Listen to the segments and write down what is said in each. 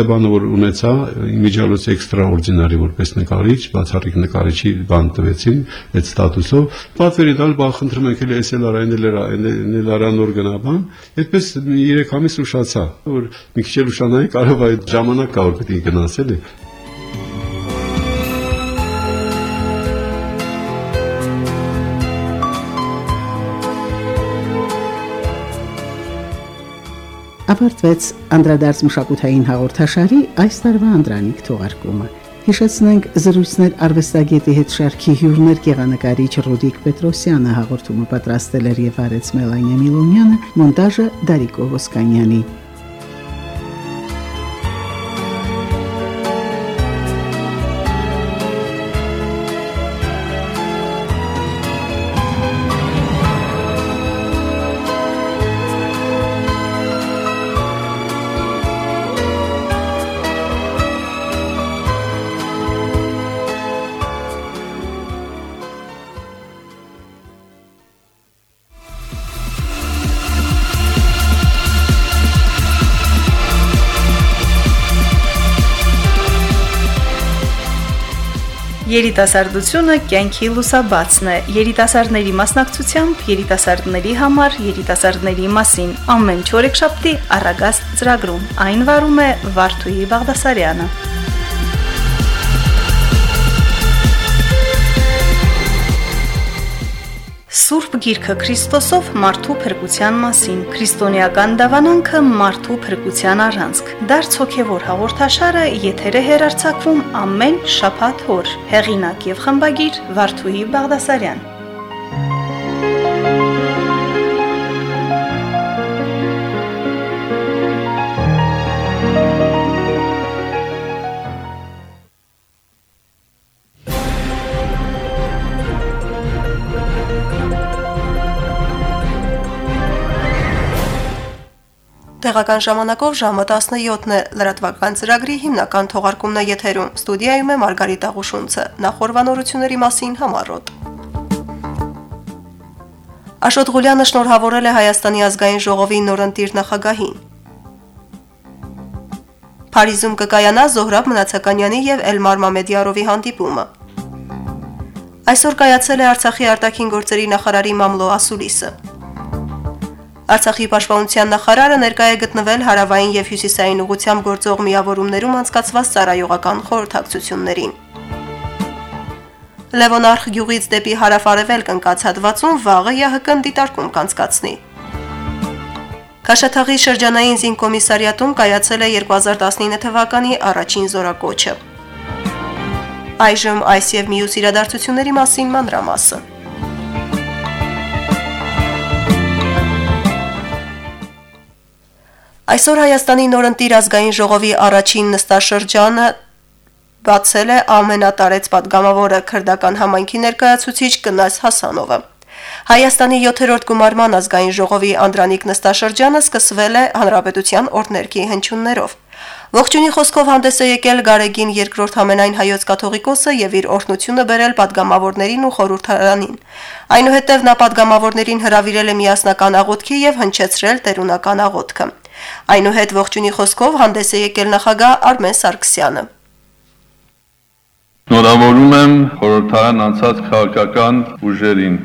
Հատեբանը որ ունեցա իմիջիալոց էքստրաորդինարի որպես նկարիչ, բացառիկ նկարիչի բան տվեցին այդ ստատուսով։ Պատվերի տալ բա խնդրում ենք էլ էսել արայնել լերանոր գնաբան, այդպես 3 ամիս ուշացա, որ մի քիչ էլ ուշանայի կարող այդ ժամանակ կա որ պետք է գնաս էլի։ ավարտվեց անդրադարձ մշակութային հաղորդաշարի այս տարվա անդրանիկ թողարկումը։ Հիշեցնենք զրույցներ արվեստագետի հետ շարքի հյուրներ գեղանկարիչ Ռոդիկ Պետրոսյանը հաղորդումը պատրաստել էր եւ արեց Մելանիա Միլոնյանը, մոնտաժը Դարիկ Ովոսկանյանի։ Երիտասարդությունը կյանքի լուսաբացն է։ Երիտասարդների մասնակցությամբ երիտասարդների համար երիտասարդների մասին ամեն չորեքշաբթի առագաստ ծրագրում։ Այն վարում է Վարդուհի Բաղդասարյանը։ Սուրբ Գիրքը Քրիստոսով մարդու փրկության մասին, քրիստոնեական դավանանքը մարդու փրկության առանցք։ Դարձ հոգևոր հաղորդաշարը եթեր է հերարցակվում ամեն շաբաթ օր։ Հեղինակ եւ խմբագիր Վարդուհի Բաղդասարյան։ Տեղական ժամանակով ժամը 17-ն է։ Լրատվական ծրագրի հիմնական թողարկումն է եթերում։ Ստուդիայում է Մարգարիտ Աղուշունցը։ Նախորbanորությունների մասին համառոտ։ Աշոտ Ղուլյանը շնորհավորել է Հայաստանի ազգային ժողովի նորընտիր նախագահին։ Փարիզում կկայանա Զոհրաբ Մնացականյանի եւ Էլմար Մամեդյարովի հանդիպումը։ Այսօր կայացել է Արցախի արտաքին գործերի նախարարի Մամլո Ասուլիսը։ Արցախի պաշտպանության նախարարը ներկայ է գտնվել հարավային եւ հյուսիսային ուղությամբ գործող միավորումներում անցկացված ծառայողական խորհրդակցություններին։ Լևոնարխ գյուղից դեպի հարավ-արևելք ընկած հատվածում վաղը ՀՀԿ-ն դիտարկում կանցկացնի։ Քաշաթաղի շրջանային զինկոմիսարիատում կայացել է 2019 թվականի առաջին զորակոչը։ Այժմ այս եւ մյուս իրադարձությունների մասին մանրամասը։ Այսօր Հայաստանի նորընտիր ազգային ժողովի առաջին նստաշրջանը բացել է ամենատարեց падգամավորը քրդական համայնքի ներկայացուցիչ Կնաս Հասանովը։ Հայաստանի 7-րդ գումարման ազգային ժողովի Անդրանիկ նստաշրջանը սկսվել է Հանրապետության օրներքի հնչյուններով։ Ողջունի խոսքով հանդես է եկել Գարեգին երկրորդ համենայն հայոց կաթողիկոսը եւ իր օրհնությունը բերել падգամավորներին ու խորհրդարանին։ Այնուհետև նա падգամավորներին հրավիրել է միասնական աղոթքի եւ հնչեցրել տերունական աղոթքը։ Այնուհետ ողջունի խոսքով հանդես է եկել նախագահ Արմեն Սարգսյանը։ Նորավորում եմ խորհրդարան անցած քաղաքական ուժերին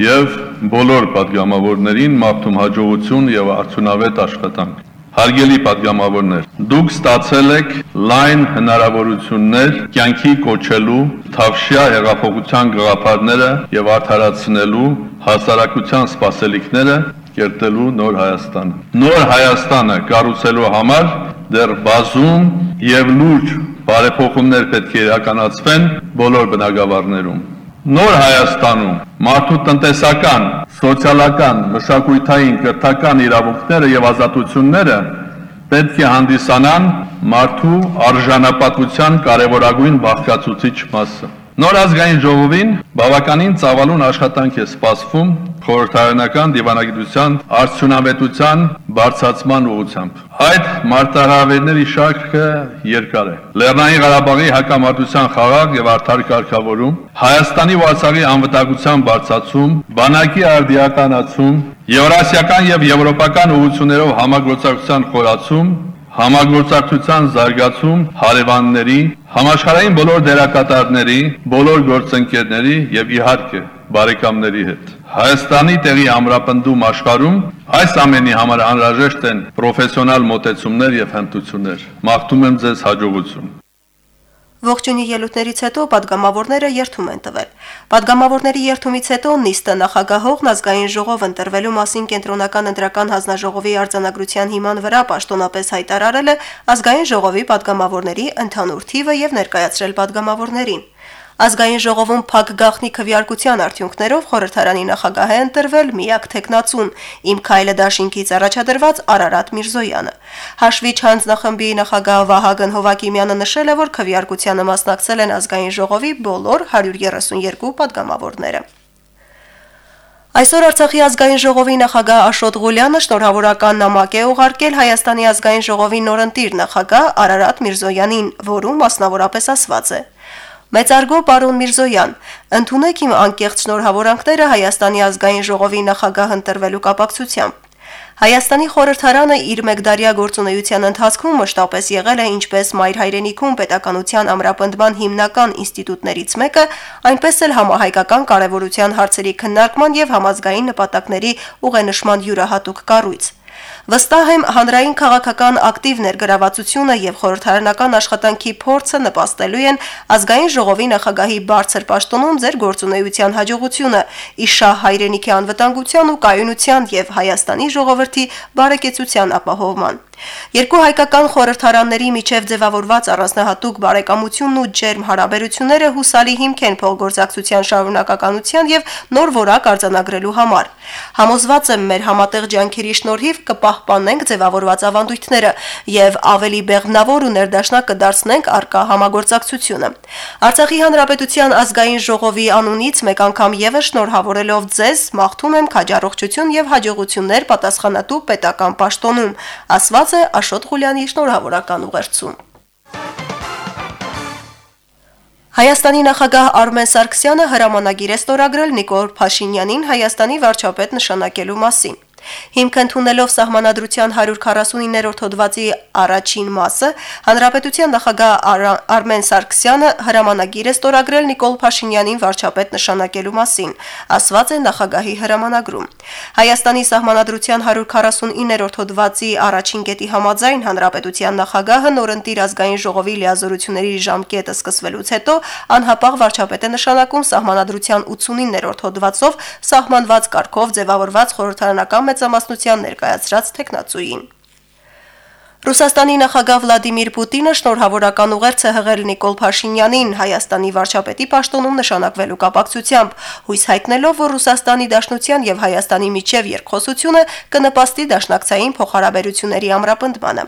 եւ բոլոր падգամավորներին մարդում հաջողություն եւ արդյունավետ աշխատանք։ Հարգելի падգամավորներ, դուք ստացել եք լայն հնարավորություններ կյանքի կոչելու Թավշյա հեղափոխության գաղափարները եւ արդարացնելու հասարակության սպասելիքները կերտելու նոր Հայաստանը։ Նոր Հայաստանը կառուցելու համար դեռ բազում եւ լուրջ բարեփոխումներ պետք է իրականացվեն բոլոր բնակավարներում։ Նոր Հայաստանում մարդու տնտեսական, սոցիալական, մշակութային, կրթական իրավունքները եւ ազատությունները պետք է հանդիսանան մարդու արժանապատվության կարևորագույն բաղկացուցիչ մասը։ Նոր ազգային ժողովին բավականին ծավալուն աշխատանք է սպասվում խորհրդարանական դիվանագիտության արդյունավետության բարձրացման ուղղությամբ։ Այդ մարտահրավերների շարքը երկար է։ Լեռնային Ղարաբաղի հակամարտության խաղաղ եւ արդար կարգավորում, Հայաստանի Արցախի անվտանգության բարձրացում, բանակի արդիականացում, Եվրասիական եւ եվրոպական ուղղություններով համագործակցության խորացում, համագործակցության զարգացում հարևանների, համաշխարհային բոլոր դերակատարների, բոլոր գործընկերների եւ իհարկե բարեկամների հետ։ Հայաստանի տեղի ամրապնդում աշխարհում այս ամենի համար անհրաժեշտ են պրոֆեսիոնալ մոտեցումներ եւ հմտություններ։ Մաղթում եմ ձեզ հաջողություն։ Ողջունի ելույթներից հետո падգամավորները երթում են տվել։ Падգամավորների երթումից հետո նիստը նախագահողն ազգային ժողով ընտրվելու մասին կենտրոնական ընտրական հանձնաժողովի արձանագրության հիման վրա պաշտոնապես հայտարարել է ազգային ժողովի падգամավորների ընդհանուր թիվը եւ ներկայացրել падգամավորներին։ Ազգային ժողովում փակ գախնի քվեարկության արդյունքներով խորհրդարանի նախագահ է ընտրվել միակ տեխնացուն Իմ Քայլը դաշինքից առաջադրված Արարատ Միրզոյանը։ Հաշվիչ հանձնախմբի նախագահ Վահագն Հովակիմյանը նշել է, որ քվեարկությանը մասնակցել են ազգային ժողովի բոլոր 132 падգամավորները։ Այսօր Արցախի ազգային ժողովի նախագահ Աշոտ Ղուլյանը շնորհավորական նամակ է ուղարկել Հայաստանի ազգային ժողովի նորընտիր նախագահ Արարատ Միրզոյանին, որում մասնավորապես ասված է. Մեծարգո պարոն Միրզոյան, ընդունեք իմ անկեղծ շնորհավորանքները Հայաստանի ազգային ժողովի նախագահ ընտրվելու կապակցությամբ։ Հայաստանի խորհրդարանը իր մեկդարյա գործունեության ընթացքում մշտապես եղել է ինչպես մայր հայրենիքում պետականության ամրապնդման հիմնական ինստիտուտներից մեկը, այնպես էլ համահայկական կարևորության հարցերի քննարկման եւ համազգային նպատակների ուղենշման յուրահատուկ կառույց։ Վստահ եմ հանրային քաղաքական ակտիվ ներգրավվածությունը եւ խորհրդարանական աշխատանքի փորձը նպաստելու են ազգային ժողովի նախագահի բարձր պաշտոնում ձեր գործունեության հաջողությունը, իշահ հայրենիքի անվտանգության ու կայունության եւ Հայաստանի ժողովրդի բարեկեցության ապահովման։ Երկու հայկական խորհրդարանների միջև ձևավորված առանձնահատուկ բարեկամությունն ու ջերմ հարաբերությունները հուսալի հիմք են փոխգործակցության շարունակականության եւ նոր որակ արձանագրելու համար։ Համոզված եմ մեր համատեղ ջանքերի շնորհիվ կպահպանենք ձևավորված ավանդույթները եւ ավելի բեղմնավոր ու ներդաշնակ կդարձնենք արկա համագործակցությունը։ Արցախի հանրապետության ազգային ժողովի անունից մեկ անգամ եւս շնորհավորելով ձեզ մաղթում եմ քաջառողջություն եւ հաջողություններ պատասխանատու պետական պաշտոնում, ասված է Աշոտ Ղուլյանի շնորհավորական ուղերձում։ Հայաստանի նախագահ Արմեն Սարգսյանը հրամանագիր է ստորագրել Նիկոլ Փաշինյանին Հայաստանի վարչապետ նշանակելու մասին։ Հիմք ընդունելով սահմանադրության 149-րդ հոդվածի առաջին մասը, Հանրապետության նախագահ Արմեն Սարգսյանը հրամանագիր է ստորագրել Նիկոլ Փաշինյանին վարչապետ նշանակելու մասին, ասված է նախագահի հրամանագրում։ Հայաստանի սահմանադրության 149-րդ հոդվածի առաջին կետի համաձայն Հանրապետության նախագահը նորընտիր ազգային ժողովի լիազորությունների ժամկետը սկսվելուց հետո անհապաղ վարչապետ է նշանակում սահմանադրության 89-րդ հոդվածով սահմանված կարգով ձևավորված խորհրդարանական մեծամասնության ներկայացրած տեխնացուին։ Ռուսաստանի նախագահ Վլադիմիր Պուտինը շնորհավորական ուղերձ է հղել Նիկոլ Փաշինյանին Հայաստանի վարչապետի պաշտոնում նշանակվելու կապակցությամբ, հույս հայտնելով, որ Ռուսաստանի Դաշնության եւ Հայաստանի միջև երկխոսությունը կնպաստի դաշնակցային փոխհարաբերությունների ամրապնդմանը։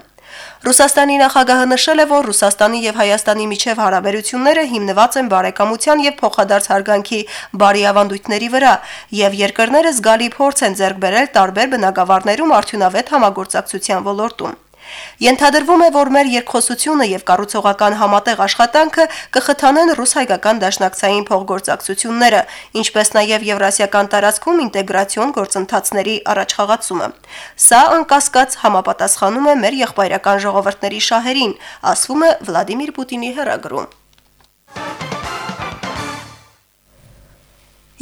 Ռուսաստանի նախագահը նշել է, որ Ռուսաստանի եւ Հայաստանի միջև հարաբերությունները հիմնված են բարեկամության եւ փոխադարձ հարգանքի բարի ավանդույթների վրա, եւ երկրները զգալի փորձ են ձեռք բերել տարբեր բնակավարներում արդյունավետ համագործակցության ոլորտում։ Ենթադրվում է, որ մեր երկխոսությունը եւ կառուցողական համատեղ աշխատանքը կխթանեն ռուս-հայկական դաշնակցային փոխգործակցությունները, ինչպես նաեւ եվրասիական տարածքում ինտեգրացիոն գործընթացների առաջխաղացումը։ Սա անկասկած համապատասխանում է մեր եղբայրական ժողովրդների շահերին, ասվում է Վլադիմիր Պուտինի հրագրում։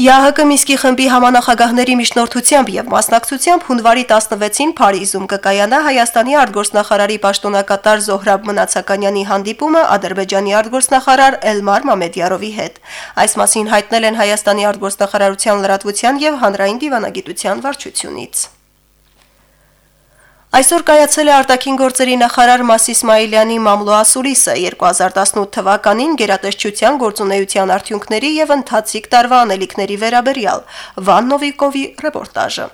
ՀՀԿ Միսկի խմբի համանախագահների միջնորդությամբ եւ մասնակցությամբ հունվարի 16-ին Փարիզում կկայանա Հայաստանի արտգործնախարարի պաշտոնակատար Զոհրաբ Մնացականյանի հանդիպումը Ադրբեջանի արտգործնախարար Էլմար Մամեդյարովի հետ։ Այս մասին հայտնել են Հայաստանի արտգործնախարարության լրատվության եւ հանրային դիվանագիտության վարչությունից։ Այսօր կայացել է արտաքին գործերի նախարար Մաս Իսմայելյանի մամլո ասուրիսը 2018 թվականին գերատեսչության գործունեության արդյունքների եւ ընթացիկ տարվա անելիքների վերաբերյալ Վան Նովիկովի ռեպորտաժը։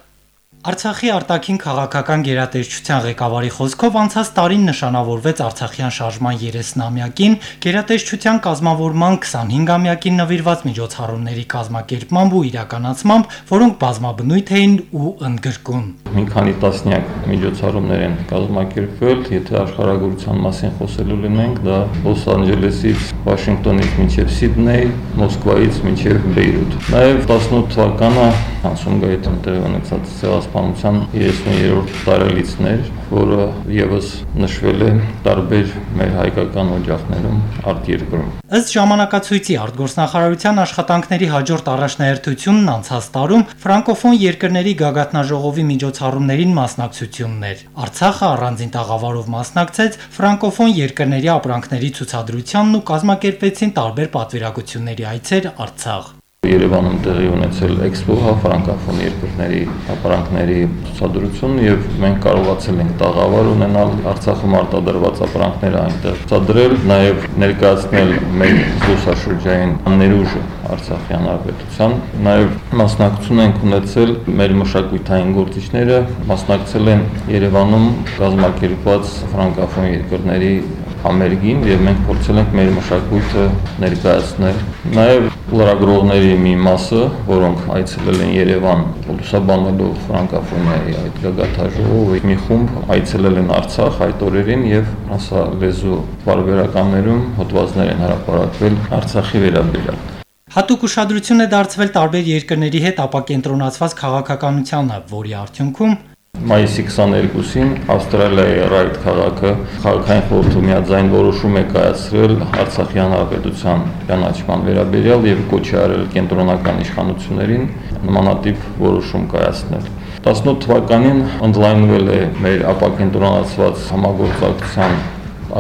Արցախի արտաքին քաղաքական գերատեսչության ղեկավարի խոսքով անցած տարին նշանավորվեց Արցախյան շարժման 30-ամյակին, գերատեսչության կազմավորման 25-ամյակին նվիրված միջոցառումների կազմակերպմամբ ու իրականացմամբ, որոնք բազմաբնույթ էին ու ընդգրկուն։ Մի քանի տասնյակ միջոցառումներ են կազմակերպվել, եթե աշխարհագրության մասին խոսելու լինենք, դա Լոս Անջելեսից Վաշինգտոնից մինչև Սիդնեյ, Մոսկվայից մինչև Բեյրութ։ Նաև 18 թվականը Հանսունգայիթ տեղի ունեցած ցեղասպանության 33-րդ տարելիցներ, որը եւս նշվել է տարբեր մեր հայկական օջախներում արտերկրում։ Ըստ ժամանակացույցի արտգործնախարարության աշխատանքների հաջորդ առաջնահերթությունն անցած տարում ֆրանկոֆոն երկրների գագաթնաժողովի միջոցառումներին մասնակցություններ։ Արցախը առանձին տաղավարով մասնակցեց ֆրանկոֆոն երկրների ապրանքների ցուցադրությանն ու կազմակերպվեցին տարբեր պատվիրակությունների այցեր Արցախ։ Երևանում տեղի ունեցել էքսպո հա ֆրանկաֆոն երկրների ապրանքների ցուցադրություն եւ մենք կարողացել ենք տաղավար ունենալ Արցախում արտադրված ապրանքները այնտեղ ցուցադրել, նաեւ ներկայացնել մեր զբոսաշրջային ներուժը Արցախի հանրապետության, նաեւ մասնակցություն ենք ունեցել մեր մշակութային գործիչները, մասնակցել են Երևանում կազմակերպված ֆրանկաֆոն երկրների համերգին եւ մենք փորձել ենք մեր մշակույթը ներկայացնել։ Նաեւ լրագրողների մի մասը, որոնք այցելել են Երևան, լուսաբանելով ֆրանկաֆոնիայի այդ գագաթաժողովը, մի խումբ այցելել են Արցախ այդ օրերին եւ ասա լեզու բարբերականներում հոդվածներ են հրապարակվել Արցախի վերաբերյալ։ Հատուկ ուշադրություն է դարձվել տարբեր երկրների հետ ապակենտրոնացված քաղաքականությանը, որի արդյունքում Մայիսի 22-ին Ավստրալիայի Ռայթ քաղաքը քաղաքային խորհրդի միաձայն որոշում է կայացրել Արցախի հանրապետության ճանաչման վերաբերյալ եւ կոչ արել կենտրոնական իշխանություններին նմանատիպ որոշում կայացնել։ 18 թվականին ընդլայնվել է մեր ապակենտրոնացված համագործակցության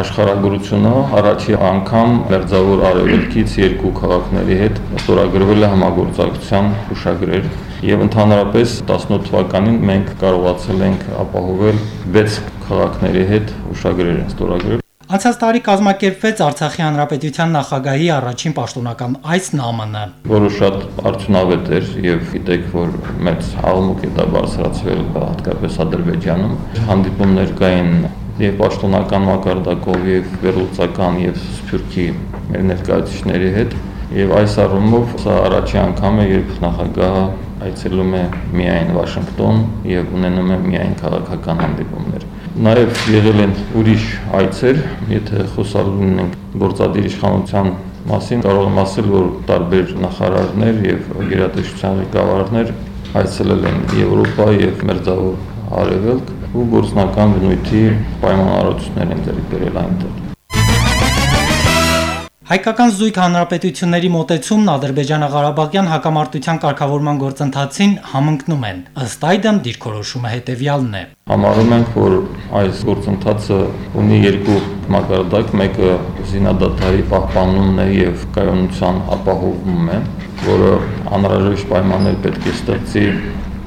աշխարհագրությունը առաջի անգամ Մերձավոր Արևելքից երկու քաղաքների հետ ստորագրվել է համագործակցության հուշագրեր եւ ընդհանրապես 18 թվականին մենք կարողացել ենք ապահովել 6 քաղաքների հետ հուշագրեր ստորագրել Անցած տարի կազմակերպվեց Արցախի Հանրապետության նախագահի առաջին պաշտոնական այց նամանը, որը շատ արդյունավետ էր եւ գիտեք, որ մեծ աղմուկ է դա բարձրացվել հատկապես Ադրբեջանում։ Հանդիպումներ կային եւ պաշտոնական մակարդակով եւ վերլուծական եւ սփյուռքի ներկայացուցիչների հետ եւ այս առումով սա առաջի անգամ է երբ նախագահը այցելում է միայն Վաշինգտոն եւ ունենում է միայն քաղաքական հանդիպումներ նաև եղել են ուրիշ այցեր, եթե խոսալու ենք գործադիր իշխանության մասին, կարող եմ ասել, որ տարբեր նախարարներ եւ գերատեսչության ղեկավարներ այցելել են Եվրոպա եւ Մերձավոր Արևելք ու գործնական բնույթի պայմանավորություններ են ձեռք բերել այնտեղ։ Հայկական զույգ հանրապետությունների մոտեցումն Ադրբեջանա-Ղարաբաղյան հակամարտության կարգավորման գործընթացին համընկնում են։ Ըստ այդմ դիրքորոշումը հետևյալն է. Համարում ենք, որ այս գործընթացը ունի երկու մակարդակ, մեկը զինադատարի պահպանումն է եւ կայունության ապահովում է, որը անհրաժեշտ պայմաններ պետք է ստեղծի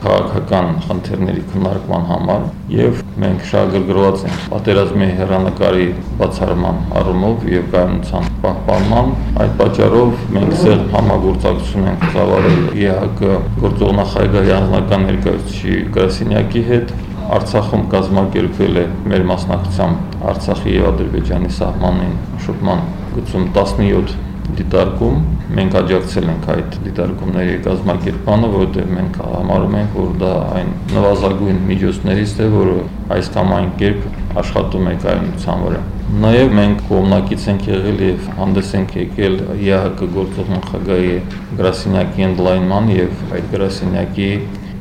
քաղաքական խնդիրների քննարկման համար եւ մենք շահագրգռված ենք պատերազմի հերանեկարի բացառման առումով եւ կայունության պահպանման այդ պատճառով մենք սեր համագործակցություն ենք ծավալել ԵՀԿ գործողնախագահի անձնական ներկայացուցիչի Գրասինյակի հետ Արցախում կազմակերպվել է մեր մասնակցությամբ Արցախի եւ Ադրբեջանի սահմանին շփման գծում 17 դիտարկում մենք աջակցել ենք այդ դիտարկումների կազմակերպմանը, որովհետև մենք համարում ենք, որ դա այն նվազագույն միջոցներից է, որը այս կամ այն կերպ աշխատում է կայունության վրա։ Նաև մենք կողմնակից ենք եղել եւ հանդես ենք եկել ԵՀԿ գործող նախագահի գրասենյակի ընդլայնման եւ այդ գրասենյակի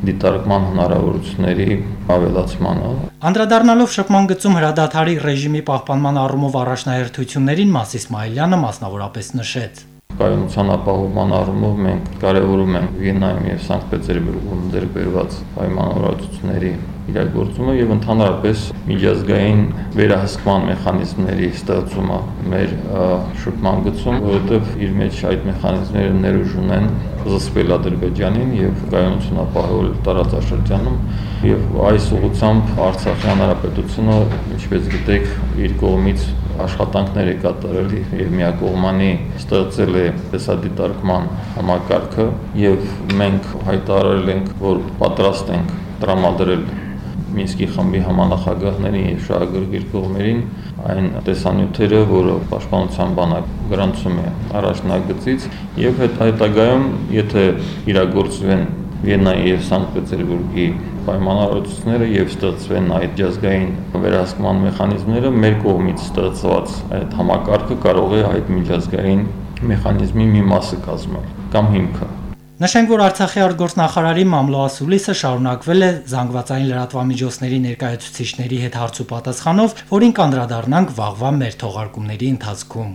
դիտարկման հնարավորությունների ավելացմանը։ Անդրադառնալով շփման գծում հրադադարի ռեժիմի պահպանման առումով առաջնահերթություններին Մասիս Մայլյանը մասնավորապես նշեց կայունության ապահովման առումով մենք կարևորում ենք Վիեննայում եւ Սանկտ Պետերբուրգում ձեռբերված պայմանավորվածությունների իրագործումը եւ ընդհանրապես միջազգային վերահսկման մեխանիզմների ստեղծումը մեր շփման գծում, որովհետեւ իր մեջ այդ մեխանիզմները ներուժ ունեն զսպել Ադրբեջանին եւ կայունություն ապահովել տարածաշրջանում եւ այս ուղղությամբ Արցախի հանրապետությունը, ինչպես գիտեք, իր կողմից աշխատանքներ է կատարել եւ միակողմանի ստեղծել է տեսադիտարկման համակարգը եւ մենք հայտարարել ենք, որ պատրաստ ենք տրամադրել Մինսկի խմբի համանախագահներին եւ շահագրգիռ կողմերին այն տեսանյութերը, որը պաշտպանության բանակ գրանցում է առաջնագծից եւ հետագայում, եթե իրագործվեն Վիեննայի եւ Սանկտ Պետերբուրգի պայմանավորվածությունները եւ ստեղծվեն այդ ջազգային վերահսկման մեխանիզմները մեր կողմից ստեղծված այդ համակարգը կարող է այդ միջազգային մեխանիզմի մի մասը կազմել կամ հիմքը Նշենք, որ Արցախի արտգործնախարարի Մամլո Ասուլիսը շարունակվել է զանգվածային լրատվամիջոցների ներկայացուցիչների հետ հարց ու պատասխանով, որին կանդրադառնանք վաղվա մեր թողարկումների ընթացքում։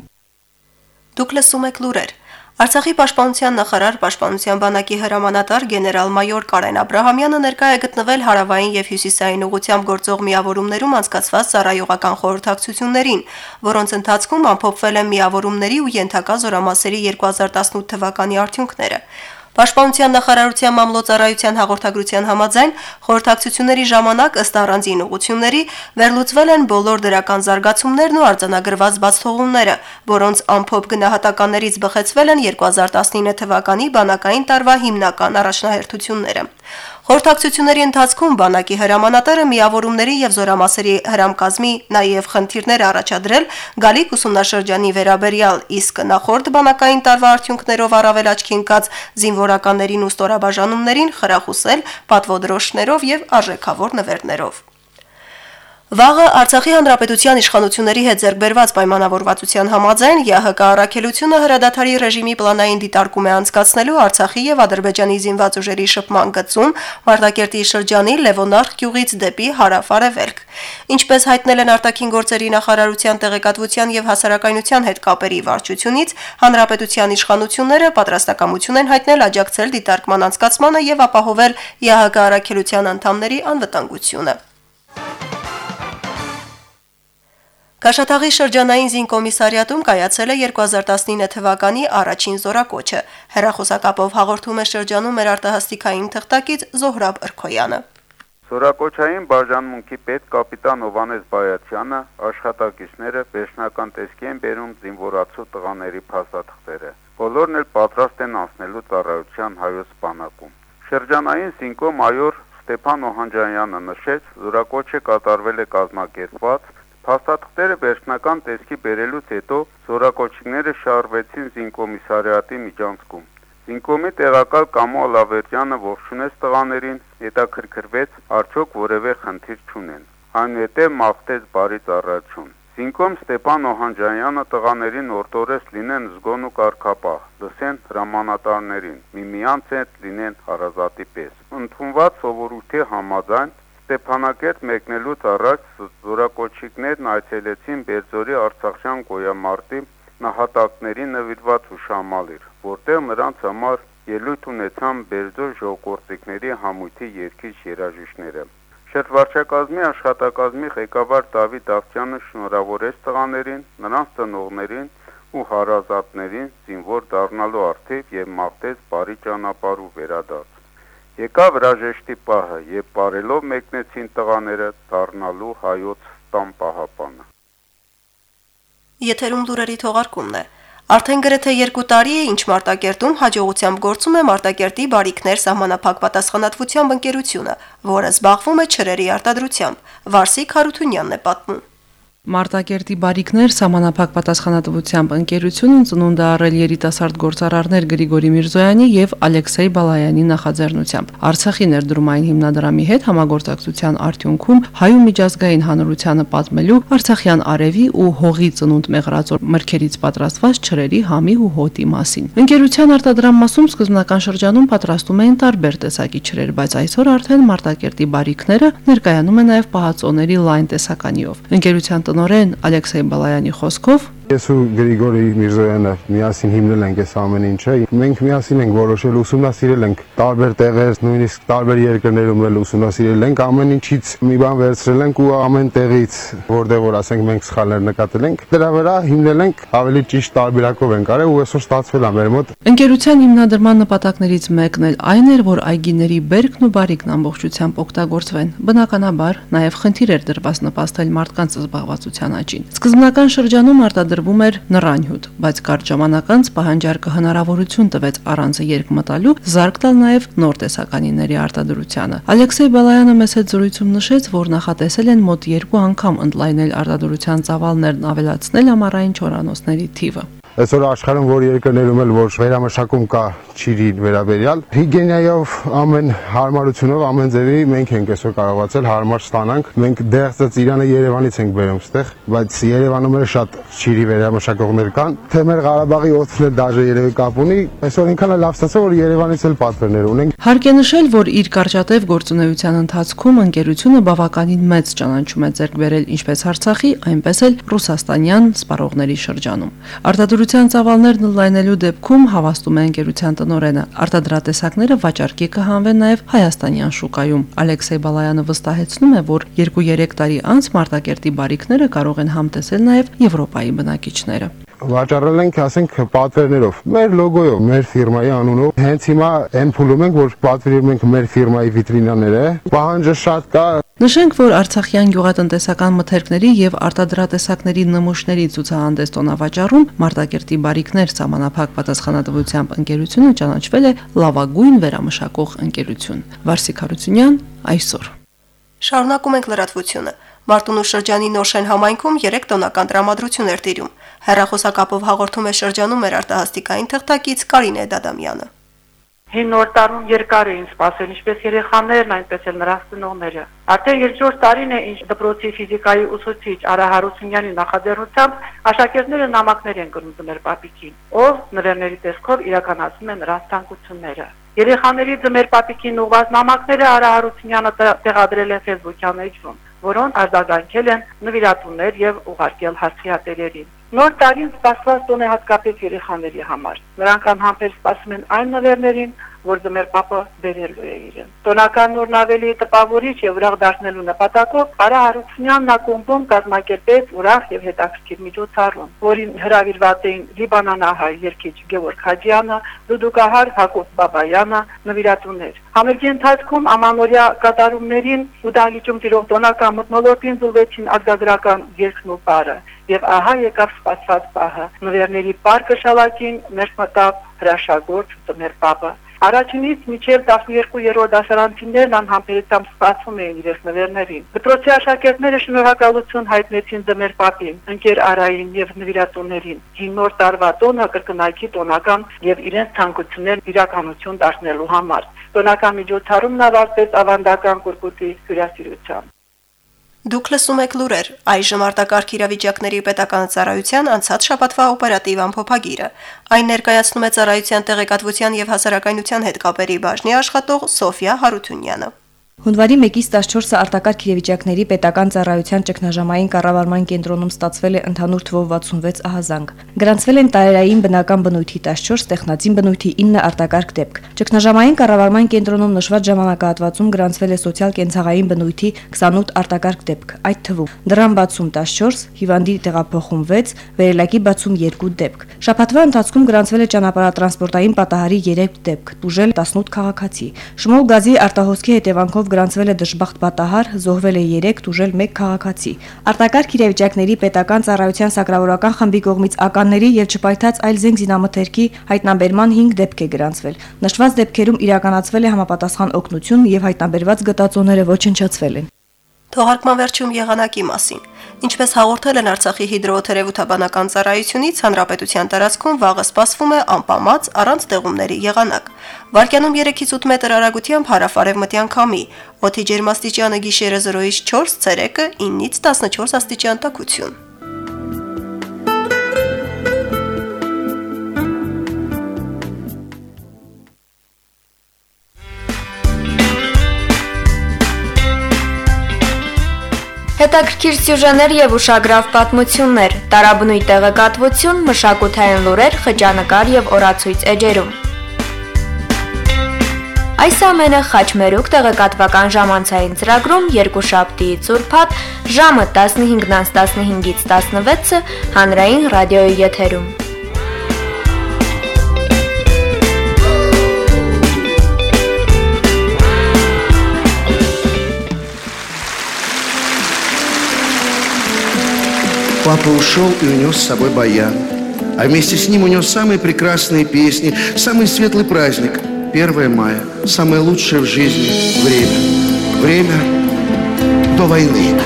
Դուք լսում եք լուրեր։ Արցախի պաշտպանության նախարար պաշտպանության բանակի հրամանատար գեներալ-մայոր Կարեն Աբ รา համյանը ներկա է գտնվել հարավային եւ հյուսիսային ուղությամբ գործող միավորումներում անցկացված ծառայողական խորհրդակցություններին, որոնց ընթացքում ամփոփվել են միավորումների ու ենթակա զորամասերի 2018 թվականի արդյունքները։ Պաշտպանության նախարարության մամլոյցարայության հաղորդագրության համաձայն խորհրդակցությունների ժամանակ ըստ առանձին ուղությունների վերլուծվել են բոլոր դրական զարգացումներն ու արձանագրված բացթողումները, որոնց ամփոփ գնահատականներից բխեցվել են 2019 թվականի բանակային տարվա հիմնական առաջնահերթությունները։ Խորհրդակցությունների ընթացքում բանակի հրամանատարը միավորումների եւ զորամասերի հրամկազմի նաեւ խնդիրներ առաջադրել գալիք ուսումնաշրջանի վերաբերյալ, իսկ նախորդ բանակային տարվա արդյունքներով առավել աչքի ընկած զինվորականներին ու ստորաբաժանումներին խրախուսել պատվոդրոշներով եւ արժեքավոր նվերներով։ Վաղը Արցախի հանրապետության իշխանությունների հետ ձեռքբերված պայմանավորվածության համաձայն ՀՀԿ առաքելությունը հրադադարի ռեժիմի պլանային դիտարկում է անցկացնելու Արցախի եւ Ադրբեջանի զինված ուժերի շփման գծում Մարտակերտի շրջանի Լևոնարխ գյուղից դեպի հարավ-արևելք։ Ինչպես հայտնել են արտաքին գործերի նախարարության տեղեկատվության եւ հասարակայնության հետ կապերի վարչությունից, հանրապետության իշխանությունները պատրաստակամություն են հայտնել աջակցել դիտարկման անցկացմանը եւ ապահովել ՀՀԿ առաքելության անդամների անվտանգությունը։ Քաշաթաղի շրջանային զինկոմիսարիատում կայացել է 2019 թվականի առաջին զորակոչը։ Հերախոսակապով հաղորդում է շրջանում մեր արտահասթիկային թղթակից Զոհրաբ Ըրքոյանը։ Զորակոչային բաժանմունքի պետ կապիտան Հովանես Բայացյանը աշխատակիցները վերջնական տեսքի են բերում զինվորացու տղաների փաստաթղթերը։ Բոլորն էլ պատրաստ են անցնելու ծառայության հայոց բանակում։ Շրջանային զինկո մայոր Ստեփան Օհանջանյանը նշեց, զորակոչը կատարվել է կազմակերպված Փաստաթղթերը վերջնական տեսքի բերելուց հետո զորակոչիկները շարվեցին զինկոմիսարիատի միջանցքում։ Զինկոմի տեղակալ Կամո Ալավերյանը ողջունեց տղաներին, հետաքրքրվեց, արդյոք որևէ խնդիր չունեն։ Այնուհետև մաղթեց բարի ծառայություն։ Զինկոմ Ստեփան Օհանջանյանը տղաներին օրտորես լինեն զգոն ու կարգապահ, լսեն հրամանատարներին, միմյանց հետ լինեն հարազատի պես։ Ընդունված սովորույթի համաձայն Ստեփանակերտ մեկնելուց առաջ զորակոչիկներն այցելեցին Բերձորի Արցախյան գոյամարտի նահատակների նվիրված հուշամալիր, որտեղ նրանց համար ելույթ ունեցան Բերձոր ժողովրդիկների համույթի երկիչ երաժիշտները։ Շրջվարչակազմի աշխատակազմի ղեկավար Դավիթ Ավճյանը շնորհավորեց տղաներին, նրանց ծնողներին ու հարազատներին զինվոր դառնալու արդիվ եւ մաղթեց բարի ճանապարհ ու վերադարձ։ Եկավ հրաժեշտի պահը, եւ բարելով մեկնեցին տղաները դառնալու հայոց տան պահապանը։ Եթերում լուրերի թողարկումն է։ Արդեն գրեթե 2 տարի է, ինչ Մարտակերտում հաջողությամբ գործում է Մարտակերտի բարիկներ սահմանափակ պատասխանատվությամբ ընկերությունը, որը զբաղվում է ճրերի արտադրությամբ։ Վարսիկ Հարությունյանն է պատմում։ Մարտակերտի բարիկներ համանապակ պատասխանատվությամբ ընկերությունն ծնունդ առել երիտասարդ գործարարներ Գրիգորի Միրզոյանի եւ Ալեքսեյ Բալայանի նախաձեռնությամբ։ Արցախի ներդրումային հիմնադրամի հետ համագործակցության արդյունքում հայու միջազգային հանրությանը պատմելու Արցախյան արևի ու հողի ծնունդ մեղրածոր մրգերից պատրաստված ճրերի համի ու հոտի մասին։ Ընկերության արտադրամ մասում սկզբնական շրջանում պատրաստում էին տարբեր տեսակի ճրեր, բայց այսօր արդեն Մարտակերտի բարիկները ներկայանում են նաեւ պահածոների լայն տեսականիով։ Ընկերության տնորեն Ալեքսեյ Բալայանի խոսքով Ես ու Գրիգորի Միրզոյանը միասին հիմնել ենք այս ամեն ինչը։ Մենք միասին ենք որոշել ուսումնասիրել ենք տարբեր տեղեր, նույնիսկ տարբեր երկրներում էլ ուսումնասիրել ենք, ամեն ինչից մի բան վերցրել ենք ու ամեն տեղից, որտեղ որ ասենք մենք սխալներ նկատել ենք, դրա վրա հիմնել ենք ավելի ճիշտ տարբերակով ենք արել ու այսօր ստացվել է մեր մոտ։ Ընկերության հիմնադրման նպատակներից մեկն էլ այն էր, որ այգիների բերքն ու բարիկն ամբողջությամբ օգտագործվեն։ Բնականաբար, նաև խնդիր էր դրված նպաստել մարդկանց զբաղվածության աճին։ Սկզբնական շրջանում արտադրել տրվում էր նռանյութ, բայց կարճ ժամանակ անց պահանջարկը հնարավորություն տվեց առանց երկ մտալու զարգ տալ նաև նոր տեսականիների արտադրությանը։ Ալեքսեյ Բալայանը մեծ հետ զրույցում նշեց, որ նախատեսել են մոտ 2 անգամ ընդլայնել արտադրության ծավալներն ավելացնել ամառային չորանոցների թիվը։ այսօր աշխարհում որ երկրներում էլ որ վերամշակում կա ճիրի վերաբերյալ հիգիենայով ամեն հարմարությունով ամեն ձևի մենք ենք այսօր կարողացել հարմար ստանանք մենք դեղցած Իրանը Երևանից ենք բերում ստեղ բայց Երևանում էլ շատ ճիրի վերամշակողներ կան թե մեր Ղարաբաղի օծնել դաժե երևի կապ ունի այսօր ինքան էլ լավ ստացա որ Երևանից էլ պատվերներ ունենք Հարկ է նշել որ իր կարճատև գործունեության ընթացքում ընկերությունը բավականին մեծ ճանաչում է ձեռք բերել ինչպես Արցախի այնպես էլ ռուսաստանյան սպառողների շրջանում Արտադրության ծավալներն լայնելու դեպքում հավաստում է ընկերության տնորենը արտադրատեսակները վաճառքի կհանվեն նաև հայաստանյան շուկայում Ալեքսեյ Բալայանը վստահեցնում է որ 2-3 տարի անց Մարտակերտի բարիկները կարող են համտեսել նաև Եվրոպայի բնակիչները վաճառել ենք, ասենք, պատվերներով, մեր լոգոյով, մեր ֆիրմայի անունով։ Հենց հիմա այն փուլում ենք, որ պատվիրում ենք մեր ֆիրմայի վիտրինաները։ Պահանջը շատ կա, Նշենք, որ Արցախյան գյուղատնտեսական մթերքների եւ արտադրատեսակների նմուշների ցուցահանդես տոնավաճառում Մարտակերտի բարիկներ համանախապակ պատասխանատվությամբ ընկերությունը ճանաչվել է լավագույն վերամշակող ընկերություն։ Վարսիկ Հարությունյան այսօր։ Շարունակում ենք լրատվությունը։ Մարտունու շրջանի Նոշեն համայնքում 3 տոնական տրամադրություն էր տիրում։ Հերրախոսակապով հաղորդում է շրջանում մեր արտահասթիկային թղթակից Կարինե Դադամյանը։ Հին նոր տարում երկար էին սպասել ինչպես երեխաներն, այնպես էլ նրանց ծնողները։ Արդեն երկրորդ տարին է ինչ դպրոցի ֆիզիկայի ուսուցիչ Արա Հարությունյանի նախաձեռնությամբ աշակերտները նամակներ են գրում ծմեր պապիկին, ով նվերների տեսքով իրականացնում է նրանց ցանկությունները։ Երեխաների ծմեր պապիկին ուղղված նամակները Արա Հարությունյանը տեղադրել է Facebook-յան էջում, որոնց արձագանքել են նվիրատուներ եւ ուղարկել հարցիատերերին։ Նոր տարին սպասված տոն է հատկապես երեխաների համար։ Նրանք անհամբեր սպասում են այն նվերներին, որ ձմեր պապը բերելու է իրեն։ Տոնական նորն ավելի տպավորիչ եւ ուրախ դարձնելու նպատակով Արա Հարությունյանն ակումբում կազմակերպեց ուրախ եւ հետաքրքիր միջոցառում, որին հրավիրված էին Լիբանանահայ երկիչ Գևորգ Խաջյանը, Դուդուկահար Հակոբ Բաբայանը, նվիրատուներ։ Համերգի ընթացքում ամանորյա կատարումներին ու դահլիճում տիրող տոնական մթնոլորտին զուլվեցին արձագրական երկն ու բարը եւ ահա եկավ սպասված պահը նվերների պարկը շալակին մեր մտավ հրաշագործ մեր պապը Առաջինից մինչև 12-րդ դասարանցիներն անհամբերությամբ սպասում էին իրենց նվերներին։ Դպրոցի աշակերտները շնորհակալություն հայտնեցին Դմեր Պապին, ընկեր Արային եւ նվիրատուներին։ Հին նոր տարվա տոնը կրկնակի տոնական եւ իրենց ցանկություններն իրականություն դարձնելու համար։ Տոնական միջոցառումն ավարտվեց ավանդական կուրկուտի հյուրասիրությամբ։ Դուք լսում եք լուրեր։ Այժմ արտակարգ իրավիճակների պետական ծառայության անցած շաբաթվա օպերատիվ ամփոփագիրը։ Այն ներկայացնում է ծառայության տեղեկատվության եւ հասարակայնության հետ կապերի բաժնի աշխատող Սոֆիա Հարությունյանը։ Հունվարի 1-ից 14-ը արտակարգ իրավիճակների պետական ծառայության ճգնաժամային կառավարման կենտրոնում ստացվել է ընդհանուր թվով 66 ահազանգ։ Գրանցվել են տարերային բնական բնույթի 14, տեխնացին բնույթի 9 արտակարգ դեպք։ Ճգնաժամային կառավարման կենտրոնում նշված ժամանակահատվածում գրանցվել է սոցիալ-կենցաղային բնույթի 28 արտակարգ դեպք, այդ թվում դրան բացում 14, հիվանդի տեղափոխում 6, վերելակի բացում 2 դեպք։ Շաբաթվա ընթացքում գրանցվել է ճանապարհատրանսպորտային պատահարի 3 դեպք, տուժել 18 քաղաքացի։ Շմոլ գազի արտահոսքի հետևանքով Շրջանով գրանցվել է դժբախտ պատահար, զոհվել է 3, դուժել 1 քաղաքացի։ Արտակարգ իրավիճակների պետական ծառայության սակրավորական խմբի կողմից ականների եւ չպայթած այլ զենք զինամթերքի հայտնաբերման 5 դեպք է գրանցվել։ Նշված դեպքերում իրականացվել է համապատասխան օգնություն եւ հայտնաբերված գտածոները ոչնչացվել են։ Թողարկման վերջում եղանակի մասին։ Ինչպես հաղորդել են Արցախի հիդրոթերապևտաբանական ծառայությունից, հանրապետության տարածքում վաղը սպասվում է անպամած առանց ձեղումների եղանակ։ Վարկյանում 3-ից 8 մետր արագությամբ հարավարևմտյան քամի, օդի ջերմաստիճանը գիշերը 0-ից 4, ցերեկը 9-ից 14 աստիճան տաքություն։ Հետաքրքիր սյուժեներ եւ ուշագրավ պատմություններ, տարաբնույթ տեղեկատվություն, մշակութային լուրեր, խճանկար եւ օրացույց էջերում։ Այս ամենը խաչմերուկ տեղեկատվական ժամանցային ծրագրում երկուշաբթիից ուրբաթ ժամը 15-ից 15-ից 16-ը հանրային ռադիոյի եթերում։ Папа ушел и унес с собой баян. А вместе с ним унес самые прекрасные песни, самый светлый праздник – 1 мая. Самое лучшее в жизни время. Время до войны.